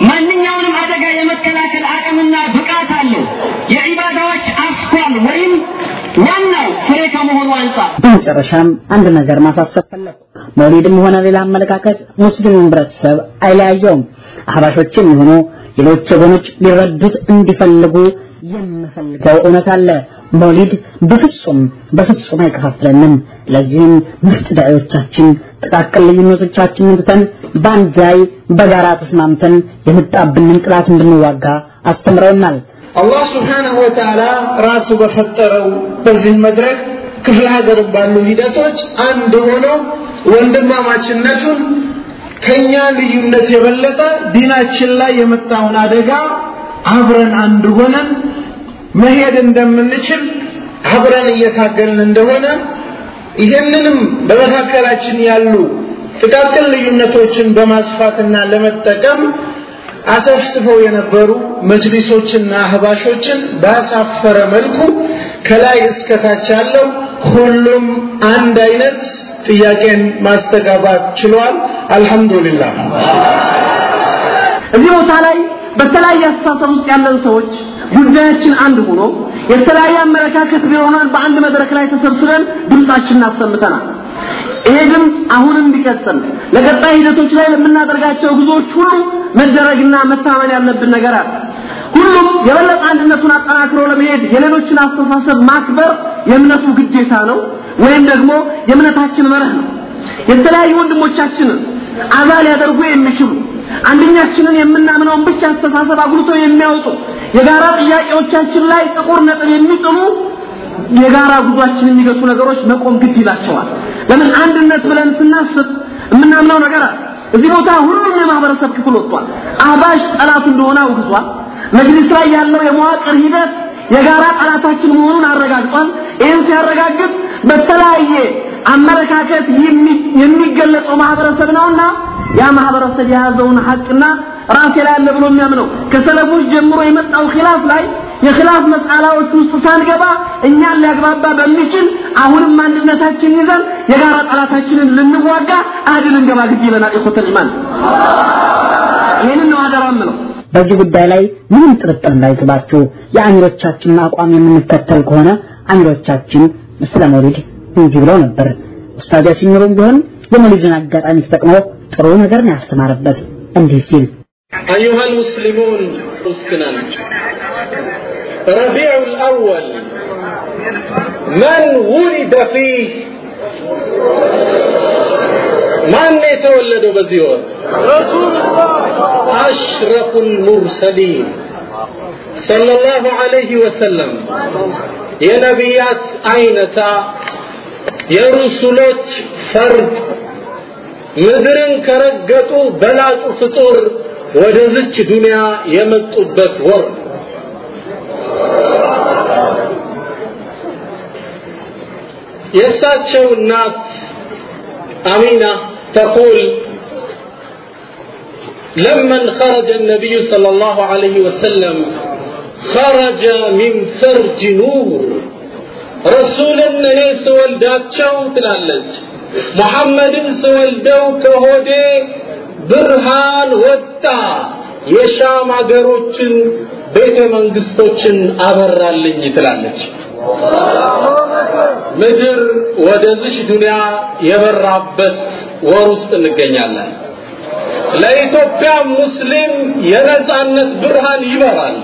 ማንኛውንም አደጋ የመከላከል አቅምና ብቃት አለው። የዒባዳዎች አስኳል ወይም ዋናው ፍሬ ከመሆኑ አንጻር በመጨረሻም አንድ ነገር ማሳሰብ ፈለኩ። መውሊድም ሆነ ሌላ አመለካከት ሙስሊም ህብረተሰብ አይለያየውም። አህባሾችም የሆኑ ሌሎች ወገኖች ሊረዱት እንዲፈልጉ የምፈልገው እውነት አለ። መውሊድ በፍጹም በፍጹም አይከፋፍለንም። ለዚህም ምርጥ ዳዒዎቻችን ጥቃቅን ልዩነቶቻችንን ትተን በአንድ ላይ በጋራ ተስማምተን የመጣብንን ጥላት እንድንዋጋ አስተምረውናል። አላህ ስብሓንሁ ወተዓላ ራሱ በፈጠረው በዚህ መድረክ ክፍለ ሀገር ባሉ ሂደቶች አንድ ሆነው ወንድማማችነቱን ከኛ ልዩነት የበለጠ ዲናችን ላይ የመጣውን አደጋ አብረን አንድ ሆነን መሄድ እንደምንችል አብረን እየታገልን እንደሆነ ይህንንም በመካከላችን ያሉ ጥቃቅን ልዩነቶችን በማስፋትና ለመጠቀም አሰፍስፈው የነበሩ መጅሊሶችና አህባሾችን ባሳፈረ መልኩ ከላይ እስከታች ያለው ሁሉም አንድ አይነት ጥያቄን ማስተጋባት ችሏል። አልሐምዱሊላህ። እዚህ ቦታ ላይ በተለያየ አስተሳሰብ ውስጥ ያለን ሰዎች ጉዳያችን አንድ ሆኖ የተለያየ አመለካከት ቢሆነን በአንድ መድረክ ላይ ተሰብስበን ድምጻችንን አሰምተናል። ይሄ ድምፅ አሁንም ቢቀጥል ለቀጣይ ሂደቶች ላይ ለምናደርጋቸው ጉዞዎች ሁሉ መደረግና መታመን ያለብን ነገር አለ። ሁሉም የበለጠ አንድነቱን አጠናክሮ ለመሄድ የሌሎችን አስተሳሰብ ማክበር የእምነቱ ግዴታ ነው ወይም ደግሞ የእምነታችን መርህ ነው። የተለያዩ ወንድሞቻችንን አዛ ሊያደርጉ የሚችሉ አንደኛችንን የምናምነውን ብቻ አስተሳሰብ አጉልቶ የሚያወጡ የጋራ ጥያቄዎቻችን ላይ ጥቁር ነጥብ የሚጥሉ የጋራ ጉዟችን የሚገቱ ነገሮች መቆም ግድ ይላቸዋል። ለምን አንድነት ብለን ስናስብ የምናምነው ነገር እዚህ ቦታ ሁሉም የማህበረሰብ ክፍል ወጥቷል። አህባሽ ጠላት እንደሆነ አውግዟል። መጅሊስ ላይ ያለው የመዋቅር ሂደት የጋራ ጠላታችን መሆኑን አረጋግጧል። ይህን ሲያረጋግጥ በተለያየ አመለካከት የሚገለጸው ማህበረሰብ ነውና ያ ማህበረሰብ የያዘውን ሐቅና ራሴ ላይ አለ ብሎ የሚያምነው ከሰለፎች ጀምሮ የመጣው ኺላፍ ላይ የኺላፍ መስአላዎች ውስጥ ሳንገባ እኛን ሊያግባባ በሚችል አሁንም አንድነታችን ይዘን የጋራ ጠላታችንን ልንዋጋ አድል እንገባ ግድ ይለናል። ኢኹተል ኢማን ይህንን ነው አደራ የምለው። በዚህ ጉዳይ ላይ ምንም ጥርጥር እንዳይገባችሁ የአሚሮቻችንን አቋም የምንከተል ከሆነ አሚሮቻችን ስለ እንዲህ ብለው ነበር። ኡስታዝ ያሲን ኑሩም ቢሆን የመውሊድን አጋጣሚ ተጠቅሞ ጥሩ ነገር ነው ያስተማረበት እንዲህ ሲል أيها المسلمون مسكنا ربيع الأول من ولد فيه من يتولد بزيور رسول الله أشرف المرسلين صلى الله عليه وسلم يا نبيات أينة የሩሱሎች ፈርድ ምድርን ከረገጡ በላጡ ፍጡር ወደ ዝች ዱንያ የመጡበት ወር የእሳቸው እናት አሚና ተቁል ለመን ኸረጀ ነቢዩ ሰለላሁ ዐለይሂ ወሰለም ኸረጀ ሚን ፈርጅ ኑር ረሱልን እኔ ስወልዳቸው ትላለች። ሙሐመድን ስወልደው ከሆዴ ብርሃን ወጣ። የሻም አገሮችን ቤተ መንግስቶችን አበራልኝ ትላለች። ምድር ወደዚህ ዱንያ የበራበት ወር ውስጥ እንገኛለን። ለኢትዮጵያ ሙስሊም የነጻነት ብርሃን ይበራል።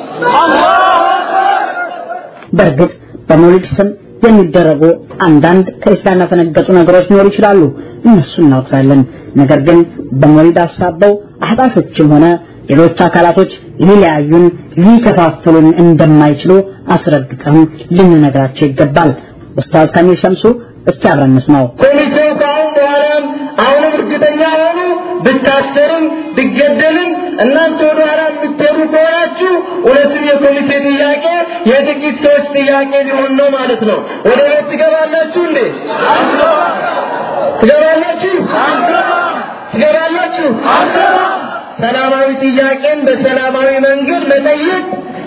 በእርግጥ በመውሊድ ስም የሚደረጉ አንዳንድ ከኢስላም ያፈነገጡ ነገሮች ሊኖሩ ይችላሉ። እነሱ እናወግዛለን። ነገር ግን በመውሊድ አሳበው አህጣሾችም ሆነ ሌሎች አካላቶች ሊለያዩን ሊከፋፍሉን እንደማይችሉ አስረግጠን ልንነግራቸው ይገባል። ኡስታዝ ካሚል ሸምሱ እስቲ አብረን እንስማው። ኮሚቴው ከአሁን በኋላም አሁንም እርግጠኛ ሆኑ ብታሰርም ብገደልም እናንተ ወደ ኋላ የምትሄዱ ከሆናችሁ እውነትም የኮሚቴ የጥቂት ሰዎች ጥያቄ ሊሆን ነው ማለት ነው። ወደ ቤት ትገባላችሁ እንዴ? ትገባላችሁ? ትገባላችሁ? ሰላማዊ ጥያቄን በሰላማዊ መንገድ መጠየቅ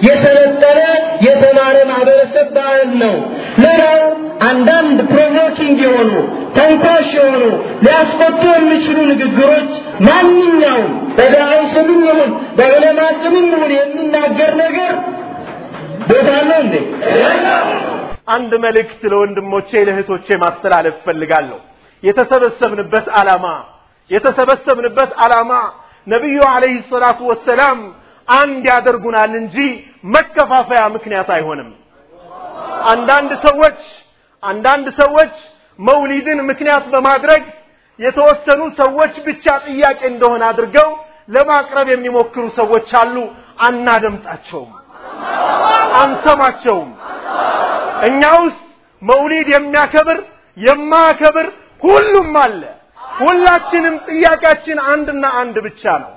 የሰለጠነ የተማረ ማህበረሰብ ባህል ነው። ሌላው አንዳንድ provoking የሆኑ ተንኳሽ የሆኑ ሊያስቆጡ የሚችሉ ንግግሮች ማንኛውም በዳይ ስምም ይሁን በዑለማ ስምም ይሁን የሚናገር ነገር ቦታ አለው እንዴ? አንድ መልእክት ለወንድሞቼ ለእህቶቼ ማስተላለፍ ፈልጋለሁ የተሰበሰብንበት ዓላማ የተሰበሰብንበት ዓላማ ነቢዩ አለይሂ ሰላቱ ወሰላም አንድ ያደርጉናል እንጂ መከፋፈያ ምክንያት አይሆንም። አንዳንድ ሰዎች አንዳንድ ሰዎች መውሊድን ምክንያት በማድረግ የተወሰኑ ሰዎች ብቻ ጥያቄ እንደሆነ አድርገው ለማቅረብ የሚሞክሩ ሰዎች አሉ። አናደምጣቸውም አንሰማቸውም። እኛ ውስጥ መውሊድ የሚያከብር የማያከብር ሁሉም አለ። ሁላችንም ጥያቄያችን አንድና አንድ ብቻ ነው።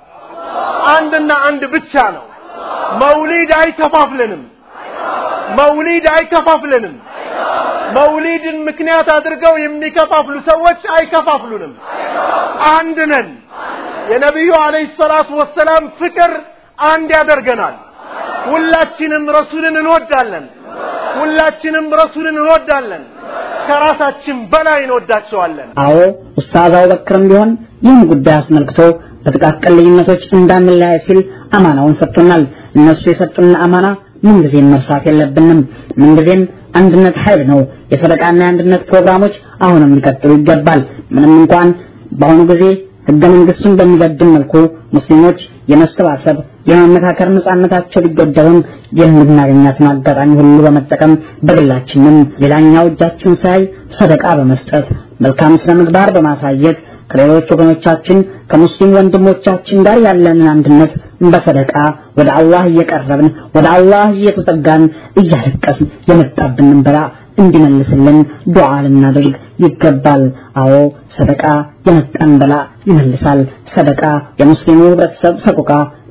አንድና አንድ ብቻ ነው። መውሊድ አይከፋፍለንም። መውሊድ አይከፋፍለንም። መውሊድን ምክንያት አድርገው የሚከፋፍሉ ሰዎች አይከፋፍሉንም። አንድ ነን። የነቢዩ አለይሂ ሰላቱ ወሰላም ፍቅር አንድ ያደርገናል ሁላችንም ረሱልን እንወዳለን። ሁላችንም ረሱልን እንወዳለን። ከራሳችን በላይ እንወዳቸዋለን። አዎ ኡስታዝ አቡበክርም ቢሆን ይህን ጉዳይ አስመልክቶ በጥቃቅን ልዩነቶች እንዳንለያይ ሲል አማናውን ሰጥቶናል። እነሱ የሰጡን አማና ምንጊዜም መርሳት የለብንም። ምንጊዜም አንድነት ኃይል ነው። የሰደቃና የአንድነት ፕሮግራሞች አሁንም ሊቀጥሉ ይገባል። ምንም እንኳን በአሁኑ ጊዜ ህገ መንግስቱን በሚበድል መልኩ ሙስሊሞች የመሰባሰብ የመመካከር ነጻነታቸው ሊገደብም የምናገኛትን አጋጣሚ ሁሉ በመጠቀም በግላችንም ሌላኛው እጃችን ሳይ ሰደቃ በመስጠት መልካም ስነ ምግባር በማሳየት ከሌሎች ወገኖቻችን ከሙስሊም ወንድሞቻችን ጋር ያለንን አንድነት በሰደቃ ወደ አላህ እየቀረብን ወደ አላህ እየተጠጋን እያለቀስን የመጣብንን በላ እንዲመልስልን ዱዓ ልናደርግ ይገባል። አዎ ሰደቃ የመጣን በላ ይመልሳል። ሰደቃ የሙስሊሙ ህብረተሰብ ሰቆቃ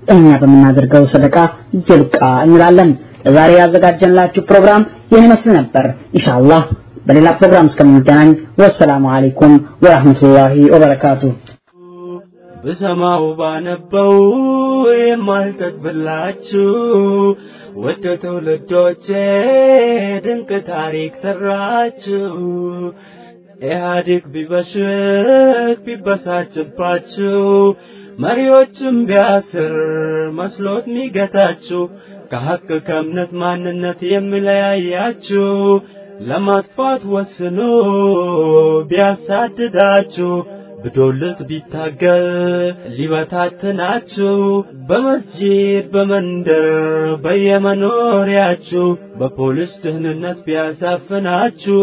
እኛ በምናደርገው ሰደቃ ይልቃ እንላለን። ለዛሬ ያዘጋጀንላችሁ ፕሮግራም ይህን ነበር። ኢንሻአላህ በሌላ ፕሮግራም እስከምንገናኝ ወሰላሙ አለይኩም ወራህመቱላሂ ወበረካቱ ብሰማው ባነበው የማልጠግብላችሁ ወደ ትውልዶቼ ድንቅ ታሪክ ሰራችሁ። ኢህአዴግ ቢበሽቅ ቢበሳጭባችሁ መሪዎችም ቢያስር መስሎት ሚገታችሁ ከሐቅ ከእምነት ማንነት የሚለያያችሁ ለማጥፋት ወስኖ ቢያሳድዳችሁ ብዶልት ቢታገል ሊበታትናችሁ በመስጂድ በመንደር በየመኖሪያችሁ በፖሊስ ደህንነት ቢያሳፍናችሁ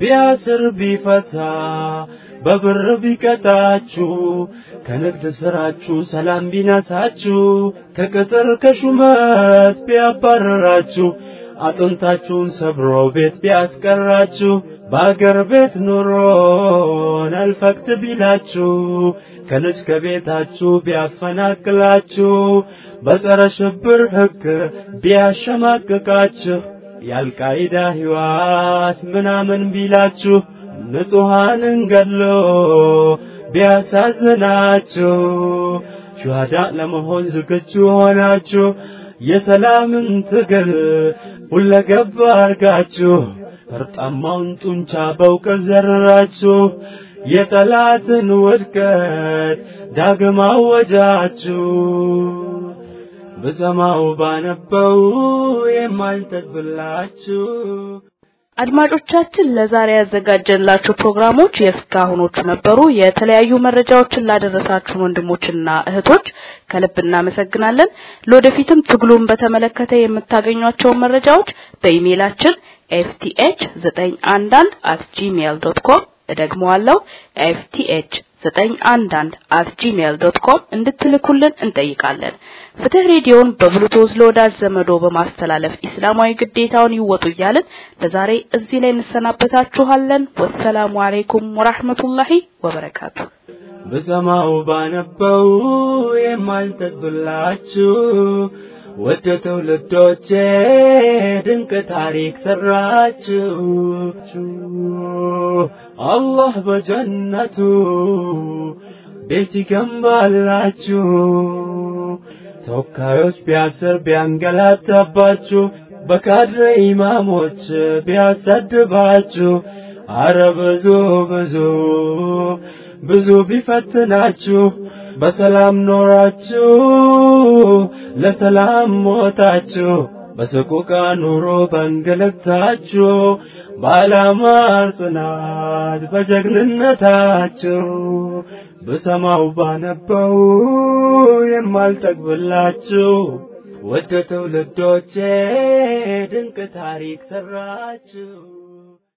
ቢያስር ቢፈታ በብር ቢቀጣችሁ ከንግድ ስራችሁ ሰላም ቢነሳችሁ ከቅጥር ከሹመት ቢያባረራችሁ አጥንታችሁን ሰብሮ ቤት ቢያስቀራችሁ በአገር ቤት ኑሮን አልፈቅት ቢላችሁ ከልጅ ከቤታችሁ ቢያፈናቅላችሁ በጸረ ሽብር ሕግ ቢያሸማቅቃችሁ የአልቃይዳ ሕዋስ ምናምን ቢላችሁ ንጹሐንን ገድሎ ቢያሳዝናችሁ ሹሃዳ ለመሆን ዝግጁ ሆናችሁ የሰላምን ትግል ሁለገብ አርጋችሁ ፈርጣማውን ጡንቻ በእውቀት ዘረራችሁ የጠላትን ውድቀት ዳግም አወጃችሁ። ብሰማው ባነበው የማልጠግብላችሁ አድማጮቻችን ለዛሬ ያዘጋጀንላችሁ ፕሮግራሞች የእስካሁኖቹ ነበሩ። የተለያዩ መረጃዎችን ላደረሳችሁን ወንድሞችና እህቶች ከልብ እናመሰግናለን። ለወደፊትም ትግሉን በተመለከተ የምታገኟቸውን መረጃዎች በኢሜይላችን FTH 911 at gmail.com እደግመዋለሁ FTH 911 at gmail.com እንድትልኩልን እንጠይቃለን። ፍትህ ሬዲዮን በብሉቱዝ ለወዳጅ ዘመዶ በማስተላለፍ ኢስላማዊ ግዴታውን ይወጡ እያልን ለዛሬ እዚህ ላይ እንሰናበታችኋለን። ወሰላሙ አለይኩም ወራህመቱላሂ ወበረካቱ። ብሰማው ባነበው የማልጠግብላችሁ ወደ ትውልዶቼ ድንቅ ታሪክ ሰራችሁ። አላህ በጀነቱ ቤት ይገንባላችሁ። ተወካዮች ቢያስር ቢያንገላታባችሁ፣ በካድሬ ኢማሞች ቢያሰድባችሁ፣ አረ ብዙ ብዙ ብዙ ቢፈትናችሁ በሰላም ኖራችሁ ለሰላም ሞታችሁ በሰቆቃ ኑሮ በእንግልታችሁ በዓላማ ጽናት በጀግንነታችሁ ብሰማው ባነበው የማልጠግብላችሁ ወደ ትውልዶቼ ድንቅ ታሪክ ሰራችሁ።